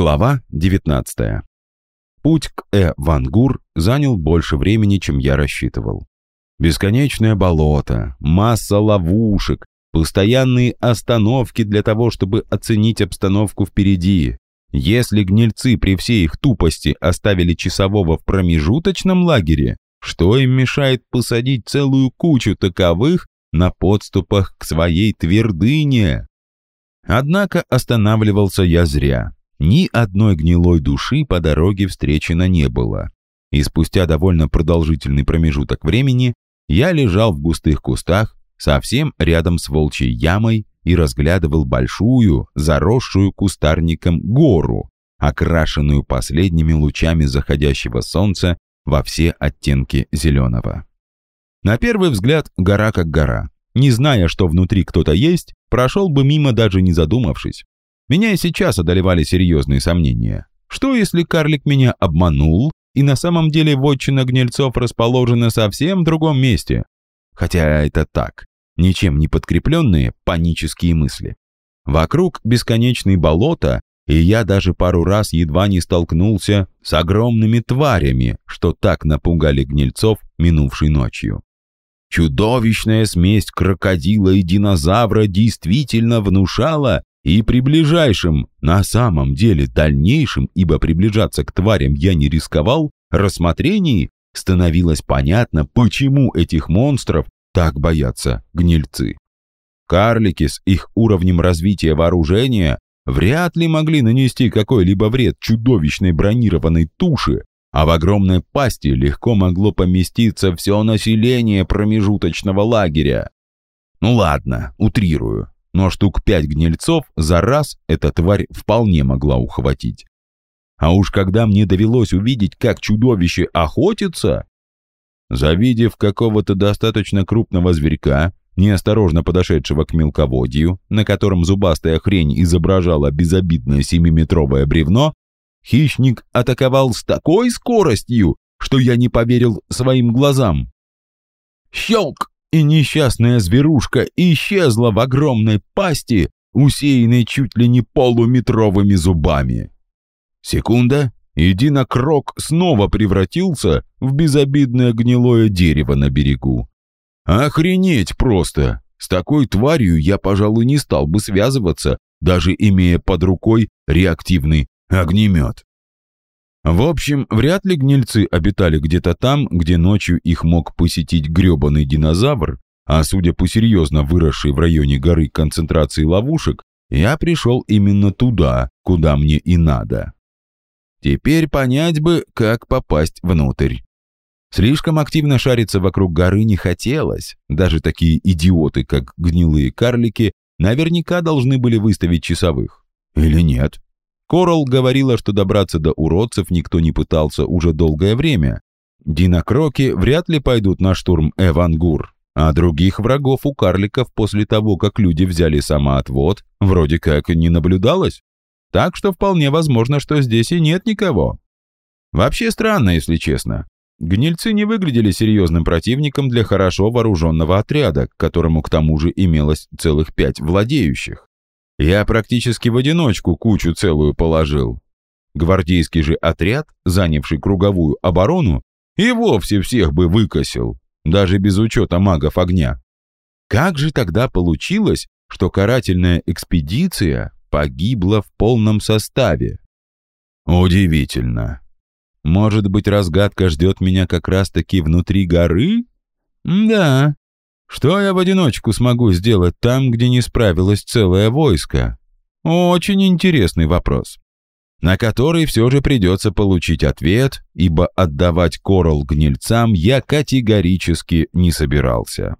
Глава 19. Путь к Э-Вангур занял больше времени, чем я рассчитывал. Бесконечное болото, масса ловушек, постоянные остановки для того, чтобы оценить обстановку впереди. Если гнильцы при всей их тупости оставили часового в промежуточном лагере, что им мешает посадить целую кучу таковых на подступах к своей твердыне? Однако останавливался я зря. Ни одной гнилой души по дороге встречено не было. И спустя довольно продолжительный промежуток времени я лежал в густых кустах, совсем рядом с волчьей ямой и разглядывал большую, заросшую кустарником гору, окрашенную последними лучами заходящего солнца во все оттенки зеленого. На первый взгляд гора как гора. Не зная, что внутри кто-то есть, прошел бы мимо даже не задумавшись. Меня и сейчас одолевали серьезные сомнения. Что, если карлик меня обманул, и на самом деле вотчина гнильцов расположена совсем в другом месте? Хотя это так, ничем не подкрепленные панические мысли. Вокруг бесконечные болота, и я даже пару раз едва не столкнулся с огромными тварями, что так напугали гнильцов минувшей ночью. Чудовищная смесь крокодила и динозавра действительно внушала и при ближайшем, на самом деле дальнейшем, ибо приближаться к тварям я не рисковал, рассмотрении становилось понятно, почему этих монстров так боятся гнильцы. Карлики с их уровнем развития вооружения вряд ли могли нанести какой-либо вред чудовищной бронированной туши, а в огромной пасти легко могло поместиться все население промежуточного лагеря. Ну ладно, утрирую но штук пять гнильцов за раз эта тварь вполне могла ухватить. А уж когда мне довелось увидеть, как чудовище охотится, завидев какого-то достаточно крупного зверька, неосторожно подошедшего к мелководью, на котором зубастая хрень изображала безобидное семиметровое бревно, хищник атаковал с такой скоростью, что я не поверил своим глазам. Щелк! И несчастная зверушка исчезла в огромной пасти, усеянной чуть ли не полуметровыми зубами. Секунда, и Динокрок снова превратился в безобидное гнилое дерево на берегу. Охренеть просто! С такой тварью я, пожалуй, не стал бы связываться, даже имея под рукой реактивный огнемет. В общем, вряд ли гнильцы обитали где-то там, где ночью их мог посетить грёбаный динозавр, а судя по серьезно выросшей в районе горы концентрации ловушек, я пришел именно туда, куда мне и надо. Теперь понять бы, как попасть внутрь. Слишком активно шариться вокруг горы не хотелось. Даже такие идиоты, как гнилые карлики, наверняка должны были выставить часовых. Или нет? Корал говорила, что добраться до уродцев никто не пытался уже долгое время. Динокроки вряд ли пойдут на штурм Эвангур, а других врагов у карликов после того, как люди взяли самоотвод, вроде как не наблюдалось. Так что вполне возможно, что здесь и нет никого. Вообще странно, если честно. Гнильцы не выглядели серьезным противником для хорошо вооруженного отряда, к которому к тому же имелось целых пять владеющих. Я практически в одиночку кучу целую положил. Гвардейский же отряд, занявший круговую оборону, и вовсе всех бы выкосил, даже без учета магов огня. Как же тогда получилось, что карательная экспедиция погибла в полном составе? Удивительно. Может быть, разгадка ждет меня как раз-таки внутри горы? Да, что я в одиночку смогу сделать там, где не справилось целое войско? Очень интересный вопрос, на который все же придется получить ответ, ибо отдавать коралл гнильцам я категорически не собирался.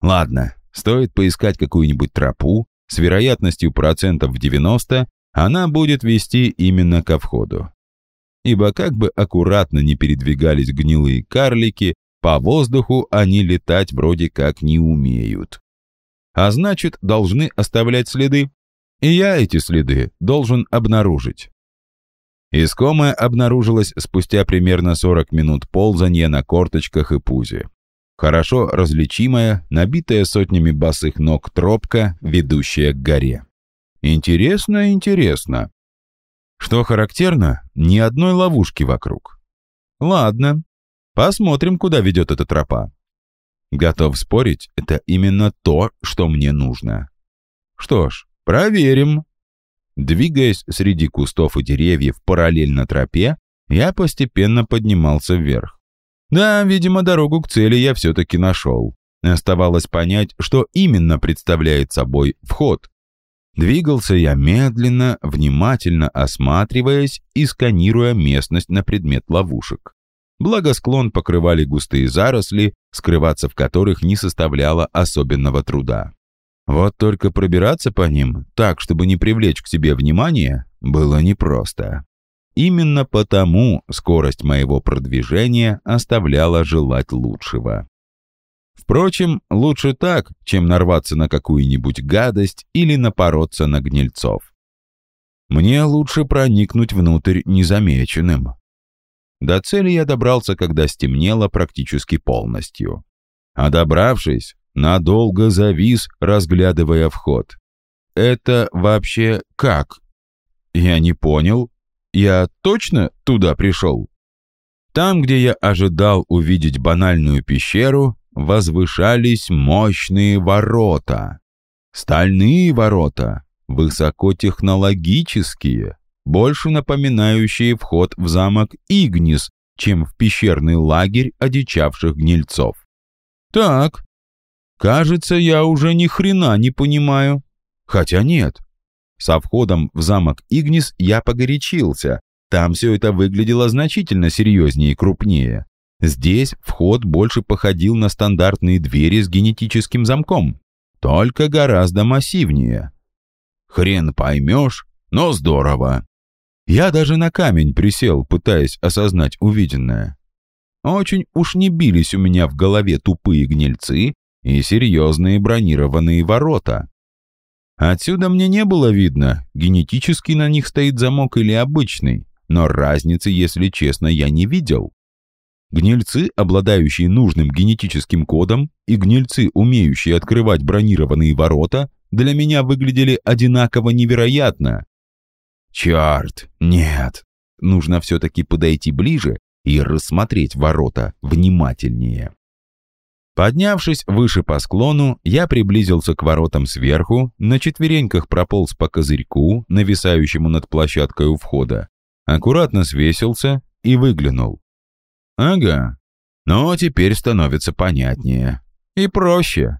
Ладно, стоит поискать какую-нибудь тропу, с вероятностью процентов в 90 она будет вести именно ко входу. Ибо как бы аккуратно не передвигались гнилые карлики, по воздуху они летать вроде как не умеют. А значит, должны оставлять следы. И я эти следы должен обнаружить. Искомая обнаружилась спустя примерно 40 минут ползания на корточках и пузе. Хорошо различимая, набитая сотнями босых ног тропка, ведущая к горе. Интересно, интересно. Что характерно, ни одной ловушки вокруг. Ладно, посмотрим, куда ведет эта тропа. Готов спорить, это именно то, что мне нужно. Что ж, проверим. Двигаясь среди кустов и деревьев параллельно тропе, я постепенно поднимался вверх. Да, видимо, дорогу к цели я все-таки нашел. Оставалось понять, что именно представляет собой вход. Двигался я медленно, внимательно осматриваясь и сканируя местность на предмет ловушек. Благо склон покрывали густые заросли, скрываться в которых не составляло особенного труда. Вот только пробираться по ним, так, чтобы не привлечь к себе внимание, было непросто. Именно потому скорость моего продвижения оставляла желать лучшего. Впрочем, лучше так, чем нарваться на какую-нибудь гадость или напороться на гнильцов. Мне лучше проникнуть внутрь незамеченным. До цели я добрался, когда стемнело практически полностью. А добравшись, надолго завис, разглядывая вход. «Это вообще как?» «Я не понял. Я точно туда пришел?» Там, где я ожидал увидеть банальную пещеру, возвышались мощные ворота. Стальные ворота, высокотехнологические, больше напоминающие вход в замок Игнис, чем в пещерный лагерь одичавших гнильцов. Так, кажется, я уже ни хрена не понимаю. Хотя нет. Со входом в замок Игнис я погорячился. Там все это выглядело значительно серьезнее и крупнее. Здесь вход больше походил на стандартные двери с генетическим замком, только гораздо массивнее. Хрен поймешь, но здорово. Я даже на камень присел, пытаясь осознать увиденное. Очень уж не бились у меня в голове тупые гнильцы и серьезные бронированные ворота. Отсюда мне не было видно, генетически на них стоит замок или обычный, но разницы, если честно, я не видел. Гнильцы, обладающие нужным генетическим кодом, и гнильцы, умеющие открывать бронированные ворота, для меня выглядели одинаково невероятно. Черт, нет. Нужно все-таки подойти ближе и рассмотреть ворота внимательнее. Поднявшись выше по склону, я приблизился к воротам сверху, на четвереньках прополз по козырьку, нависающему над площадкой у входа, аккуратно свесился и выглянул. Ага. Но теперь становится понятнее. И проще.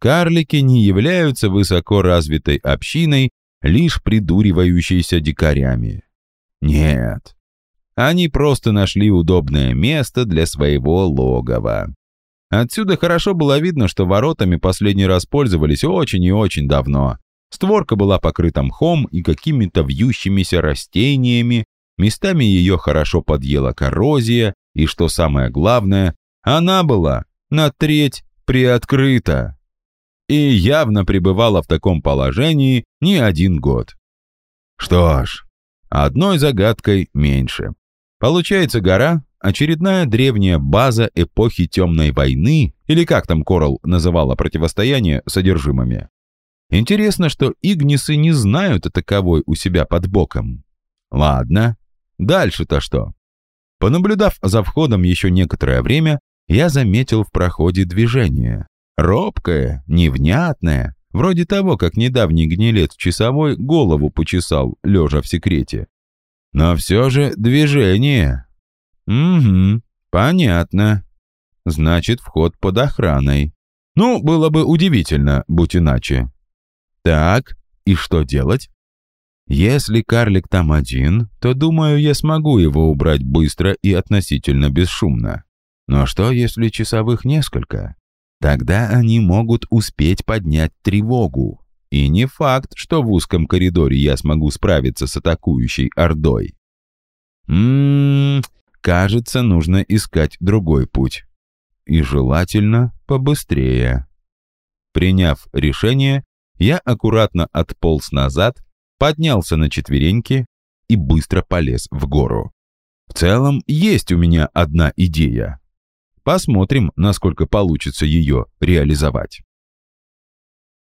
Карлики не являются высоко развитой общиной, лишь придуривающейся дикарями. Нет. Они просто нашли удобное место для своего логова. Отсюда хорошо было видно, что воротами последний раз пользовались очень и очень давно. Створка была покрыта мхом и какими-то вьющимися растениями, местами ее хорошо подъела коррозия, и что самое главное, она была на треть приоткрыта. И явно пребывала в таком положении не один год. Что ж, одной загадкой меньше. Получается, гора – очередная древняя база эпохи Темной войны, или как там Корал называла противостояние содержимыми. Интересно, что Игнисы не знают о таковой у себя под боком. Ладно, дальше-то что? Понаблюдав за входом еще некоторое время, я заметил в проходе движение. Робкое, невнятное, вроде того, как недавний гнилец часовой голову почесал, лежа в секрете. Но все же движение. Угу, понятно. Значит, вход под охраной. Ну, было бы удивительно, будь иначе. Так, и что делать? Если карлик там один, то, думаю, я смогу его убрать быстро и относительно бесшумно. Но что, если часовых несколько? Тогда они могут успеть поднять тревогу. И не факт, что в узком коридоре я смогу справиться с атакующей ордой. Ммм, кажется, нужно искать другой путь. И желательно побыстрее. Приняв решение, я аккуратно отполз назад поднялся на четвереньки и быстро полез в гору. В целом, есть у меня одна идея. Посмотрим, насколько получится ее реализовать.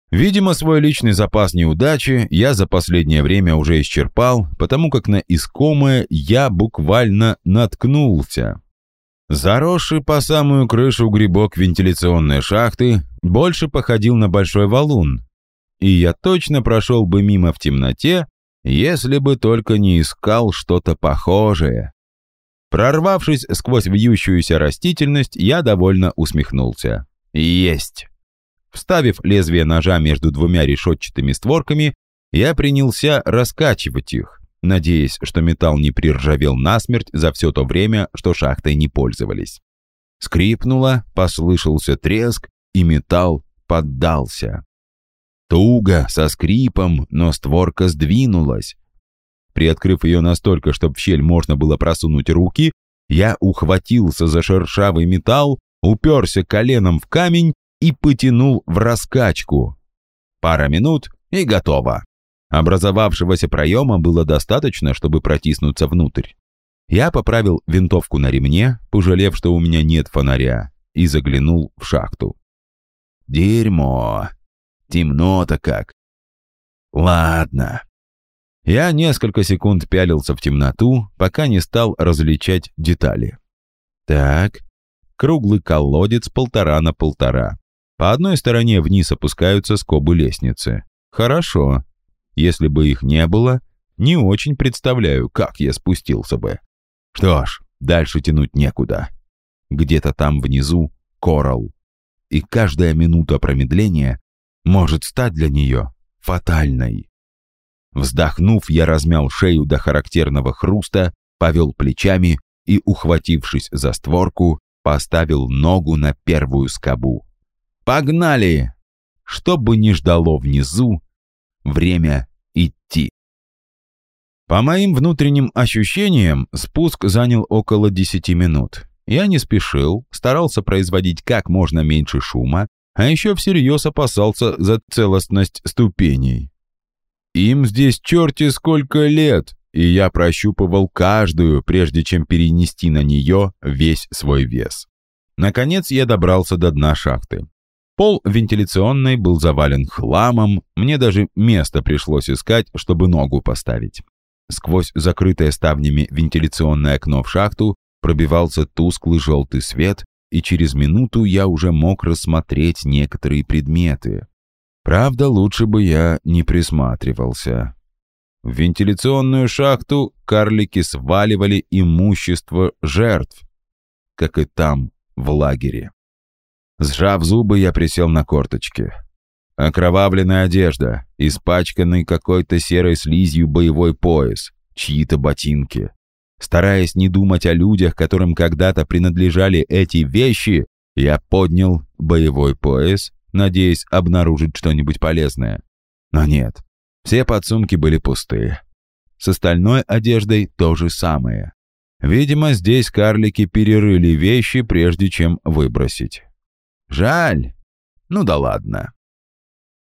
Видимо, свой личный запас неудачи я за последнее время уже исчерпал, потому как на искомое я буквально наткнулся. Заросший по самую крышу грибок вентиляционной шахты больше походил на большой валун, и я точно прошел бы мимо в темноте, если бы только не искал что-то похожее. Прорвавшись сквозь вьющуюся растительность, я довольно усмехнулся. Есть! Вставив лезвие ножа между двумя решетчатыми створками, я принялся раскачивать их, надеясь, что металл не приржавел насмерть за все то время, что шахтой не пользовались. Скрипнуло, послышался треск, и металл поддался. Туго, со скрипом, но створка сдвинулась. Приоткрыв ее настолько, чтобы в щель можно было просунуть руки, я ухватился за шершавый металл, уперся коленом в камень и потянул в раскачку. Пара минут и готово. Образовавшегося проема было достаточно, чтобы протиснуться внутрь. Я поправил винтовку на ремне, пожалев, что у меня нет фонаря, и заглянул в шахту. Дерьмо. Темно-то как. Ладно. Я несколько секунд пялился в темноту, пока не стал различать детали. Так, круглый колодец полтора на полтора. По одной стороне вниз опускаются скобы лестницы. Хорошо. Если бы их не было, не очень представляю, как я спустился бы. Что ж, дальше тянуть некуда. Где-то там внизу коралл. И каждая минута промедления может стать для нее фатальной. Вздохнув, я размял шею до характерного хруста, повел плечами и, ухватившись за створку, поставил ногу на первую скобу. «Погнали!» Что бы ни ждало внизу, время идти. По моим внутренним ощущениям, спуск занял около 10 минут. Я не спешил, старался производить как можно меньше шума, а еще всерьез опасался за целостность ступеней. Им здесь черти сколько лет, и я прощупывал каждую, прежде чем перенести на нее весь свой вес. Наконец я добрался до дна шахты. Пол вентиляционной был завален хламом, мне даже место пришлось искать, чтобы ногу поставить. Сквозь закрытое ставнями вентиляционное окно в шахту пробивался тусклый желтый свет, и через минуту я уже мог рассмотреть некоторые предметы. Правда, лучше бы я не присматривался. В вентиляционную шахту карлики сваливали имущество жертв, как и там, в лагере. Сжав зубы, я присел на корточки. Окровавленная одежда, испачканный какой-то серой слизью боевой пояс, чьи-то ботинки. Стараясь не думать о людях, которым когда-то принадлежали эти вещи, я поднял боевой пояс, надеясь обнаружить что-нибудь полезное. Но нет, все подсумки были пустые. С остальной одеждой то же самое. Видимо, здесь карлики перерыли вещи, прежде чем выбросить. Жаль. Ну да ладно.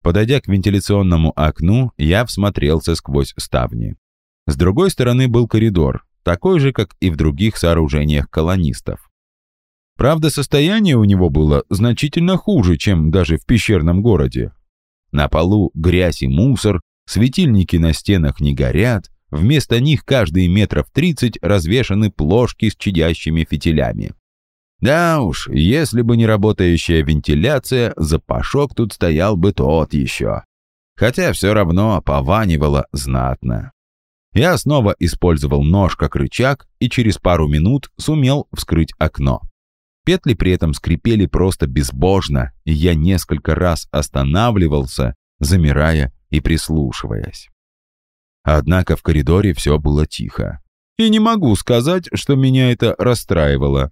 Подойдя к вентиляционному окну, я всмотрелся сквозь ставни. С другой стороны был коридор, такой же, как и в других сооружениях колонистов. Правда, состояние у него было значительно хуже, чем даже в пещерном городе. На полу грязь и мусор, светильники на стенах не горят, вместо них каждые метров тридцать развешаны плошки с чадящими фитилями. Да уж, если бы не работающая вентиляция, запашок тут стоял бы тот еще. Хотя все равно пованивало знатно. Я снова использовал нож как рычаг и через пару минут сумел вскрыть окно. Петли при этом скрипели просто безбожно, и я несколько раз останавливался, замирая и прислушиваясь. Однако в коридоре все было тихо. И не могу сказать, что меня это расстраивало.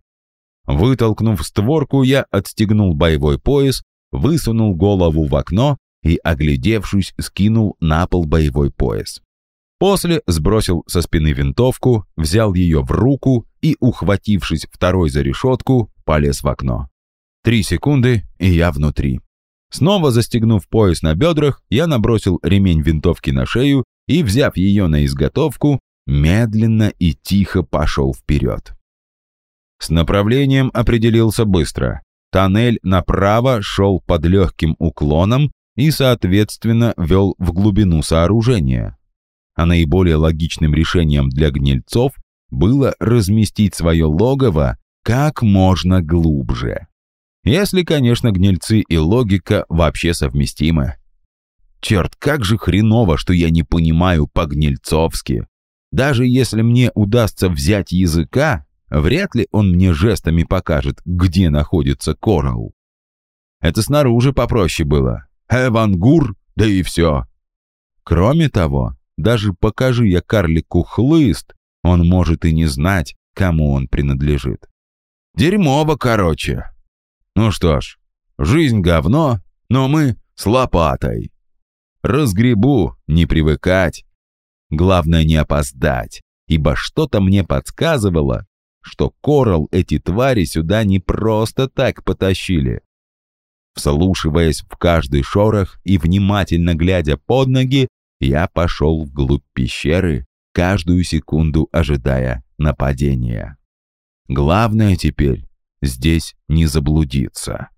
Вытолкнув створку, я отстегнул боевой пояс, высунул голову в окно и, оглядевшись, скинул на пол боевой пояс. После сбросил со спины винтовку, взял ее в руку и, ухватившись второй за решетку, полез в окно. Три секунды, и я внутри. Снова застегнув пояс на бедрах, я набросил ремень винтовки на шею и, взяв ее на изготовку, медленно и тихо пошел вперед. С направлением определился быстро. Тоннель направо шел под легким уклоном, и, соответственно, вел в глубину сооружения. А наиболее логичным решением для гнильцов было разместить свое логово как можно глубже. Если, конечно, гнильцы и логика вообще совместимы. Черт, как же хреново, что я не понимаю по-гнильцовски. Даже если мне удастся взять языка, вряд ли он мне жестами покажет, где находится Коралл. Это снаружи попроще было. Эвангур, да и все. Кроме того, даже покажи я карлику хлыст, он может и не знать, кому он принадлежит. Дерьмово, короче. Ну что ж, жизнь говно, но мы с лопатой. Разгребу, не привыкать. Главное не опоздать, ибо что-то мне подсказывало, что Коралл эти твари сюда не просто так потащили. Вслушиваясь в каждый шорох и внимательно глядя под ноги, я пошел вглубь пещеры, каждую секунду ожидая нападения. Главное теперь здесь не заблудиться.